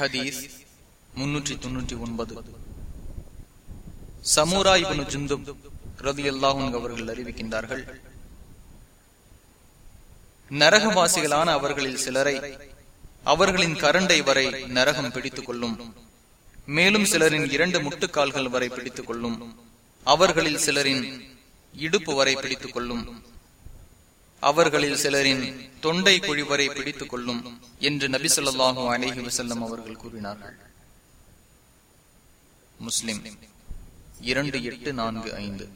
ஹதீஸ் முன்னூற்றி தொன்னூற்றி ஒன்பது. சமூராய் ஜுந்தும் ரதி அல்லாஹும் அவர்கள் அறிவிக்கின்றார்கள் நரகவாசிகளான அவர்களில் சிலரை அவர்களின் கரண்டை வரை நரகம் பிடித்துக் கொள்ளும் மேலும் சிலரின் இரண்டு முட்டுக்கால்கள் வரை பிடித்துக் கொள்ளும் அவர்களில் சிலரின் இடுப்பு வரை பிடித்துக் கொள்ளும் அவர்களில் சிலரின் தொண்டை குழிவரை பிடித்துக் கொள்ளும் என்று நபி சொல்லாஹு அலேஹி வசல்லம் அவர்கள் கூறினார்கள். முஸ்லிம் இரண்டு எட்டு நான்கு ஐந்து.